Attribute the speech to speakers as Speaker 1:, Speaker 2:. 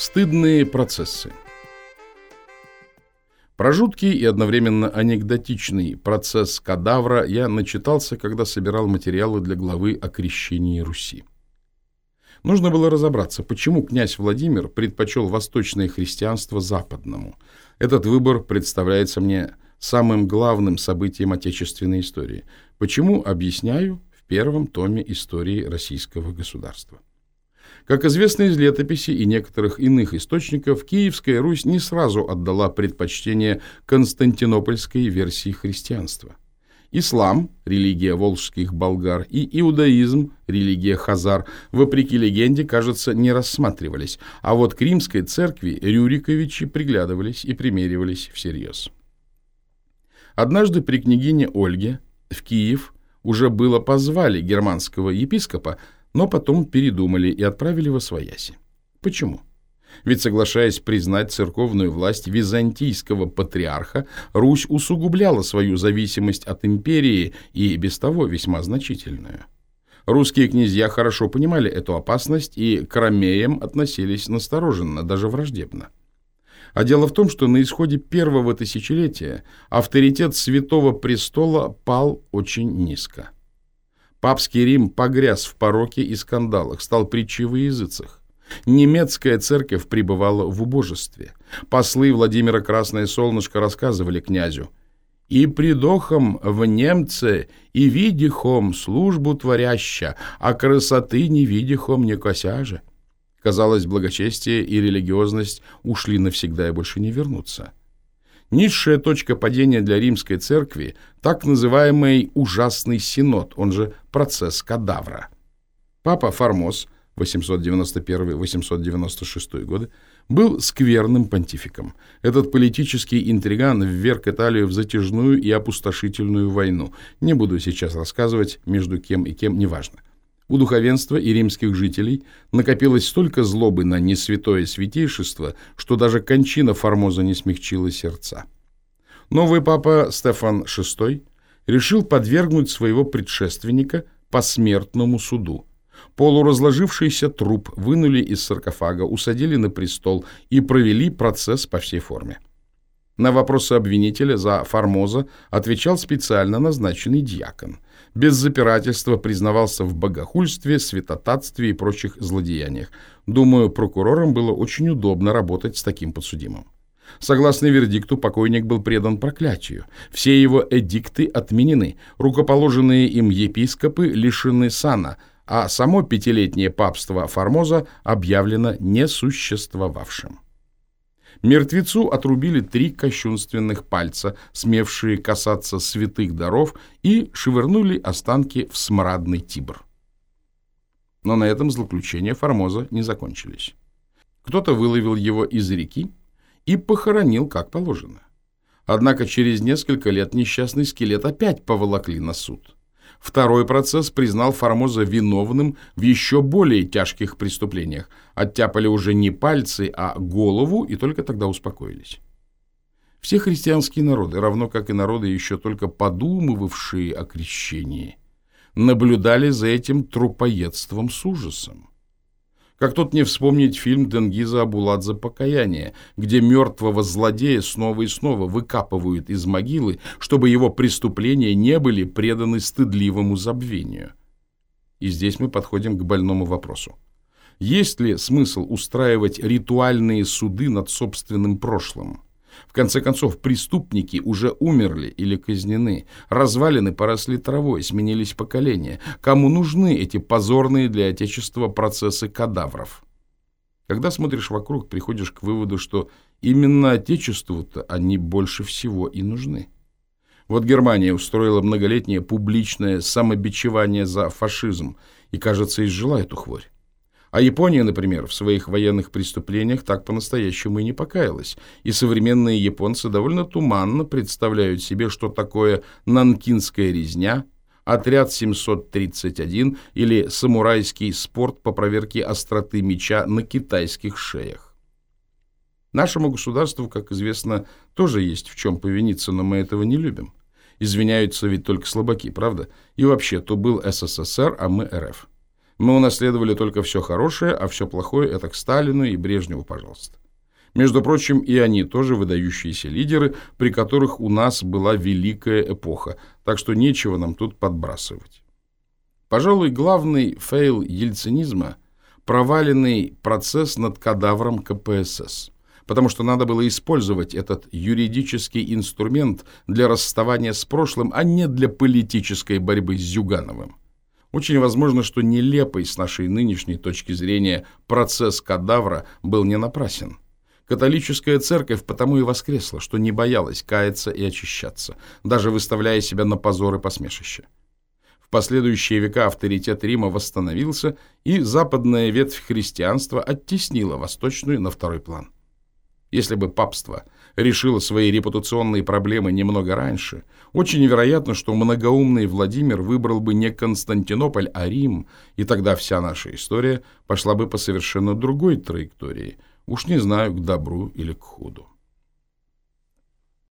Speaker 1: Стыдные процессы. Про жуткий и одновременно анекдотичный процесс кадавра я начитался, когда собирал материалы для главы о крещении Руси. Нужно было разобраться, почему князь Владимир предпочел восточное христианство западному. Этот выбор представляется мне самым главным событием отечественной истории. Почему, объясняю в первом томе истории российского государства. Как известно из летописи и некоторых иных источников, Киевская Русь не сразу отдала предпочтение константинопольской версии христианства. Ислам, религия волжских болгар, и иудаизм, религия хазар, вопреки легенде, кажется, не рассматривались, а вот к римской церкви Рюриковичи приглядывались и примеривались всерьез. Однажды при княгине Ольге в Киев уже было позвали германского епископа, но потом передумали и отправили во свояси. Почему? Ведь, соглашаясь признать церковную власть византийского патриарха, Русь усугубляла свою зависимость от империи и без того весьма значительную. Русские князья хорошо понимали эту опасность и к ромеям относились настороженно, даже враждебно. А дело в том, что на исходе первого тысячелетия авторитет Святого Престола пал очень низко. Папский Рим погряз в пороке и скандалах, стал притчей во языцах. Немецкая церковь пребывала в убожестве. Послы Владимира Красное Солнышко рассказывали князю «И придохом в немце, и видихом службу творяща, а красоты не видихом не косяже». Казалось, благочестие и религиозность ушли навсегда и больше не вернутся. Низшая точка падения для римской церкви – так называемый «ужасный синод», он же процесс кадавра. Папа Формоз 891-896 годы был скверным понтификом. Этот политический интриган вверг Италию в затяжную и опустошительную войну. Не буду сейчас рассказывать, между кем и кем, неважно. У духовенства и римских жителей накопилось столько злобы на несвятое святейшество, что даже кончина Формоза не смягчила сердца. Новый папа Стефан VI решил подвергнуть своего предшественника посмертному суду. Полуразложившийся труп вынули из саркофага, усадили на престол и провели процесс по всей форме. На вопросы обвинителя за Формоза отвечал специально назначенный дьякон – без запирательства признавался в богохульстве, святотатстве и прочих злодеяниях. Думаю, прокурорам было очень удобно работать с таким подсудимым. Согласно вердикту, покойник был предан проклятию. Все его эдикты отменены, рукоположенные им епископы лишены сана, а само пятилетнее папство Формоза объявлено несуществовавшим. Мертвецу отрубили три кощунственных пальца, смевшие касаться святых даров, и швырнули останки в смрадный Тибр. Но на этом злоключения Формоза не закончились. Кто-то выловил его из реки и похоронил как положено. Однако через несколько лет несчастный скелет опять поволокли на суд – Второй процесс признал Формоза виновным в еще более тяжких преступлениях. Оттяпали уже не пальцы, а голову, и только тогда успокоились. Все христианские народы, равно как и народы, еще только подумывавшие о крещении, наблюдали за этим трупоедством с ужасом. Как тут не вспомнить фильм Тенгиза Абуладзе «Покаяние», где мертвого злодея снова и снова выкапывают из могилы, чтобы его преступления не были преданы стыдливому забвению. И здесь мы подходим к больному вопросу. Есть ли смысл устраивать ритуальные суды над собственным прошлым? В конце концов, преступники уже умерли или казнены, развалины поросли травой, сменились поколения. Кому нужны эти позорные для Отечества процессы кадавров? Когда смотришь вокруг, приходишь к выводу, что именно Отечеству-то они больше всего и нужны. Вот Германия устроила многолетнее публичное самобичевание за фашизм и, кажется, изжила эту хворь. А Япония, например, в своих военных преступлениях так по-настоящему и не покаялась. И современные японцы довольно туманно представляют себе, что такое нанкинская резня, отряд 731 или самурайский спорт по проверке остроты меча на китайских шеях. Нашему государству, как известно, тоже есть в чем повиниться, но мы этого не любим. Извиняются ведь только слабаки, правда? И вообще, то был СССР, а мы РФ. Мы унаследовали только все хорошее, а все плохое – это к Сталину и Брежневу, пожалуйста. Между прочим, и они тоже выдающиеся лидеры, при которых у нас была великая эпоха, так что нечего нам тут подбрасывать. Пожалуй, главный фейл ельцинизма – проваленный процесс над кадавром КПСС, потому что надо было использовать этот юридический инструмент для расставания с прошлым, а не для политической борьбы с Зюгановым. Очень возможно, что нелепый с нашей нынешней точки зрения процесс кадавра был не напрасен. Католическая церковь потому и воскресла, что не боялась каяться и очищаться, даже выставляя себя на позор и посмешище. В последующие века авторитет Рима восстановился, и западная ветвь христианства оттеснила восточную на второй план. Если бы папство решило свои репутационные проблемы немного раньше, очень вероятно, что многоумный Владимир выбрал бы не Константинополь, а Рим, и тогда вся наша история пошла бы по совершенно другой траектории, уж не знаю, к добру или к худу.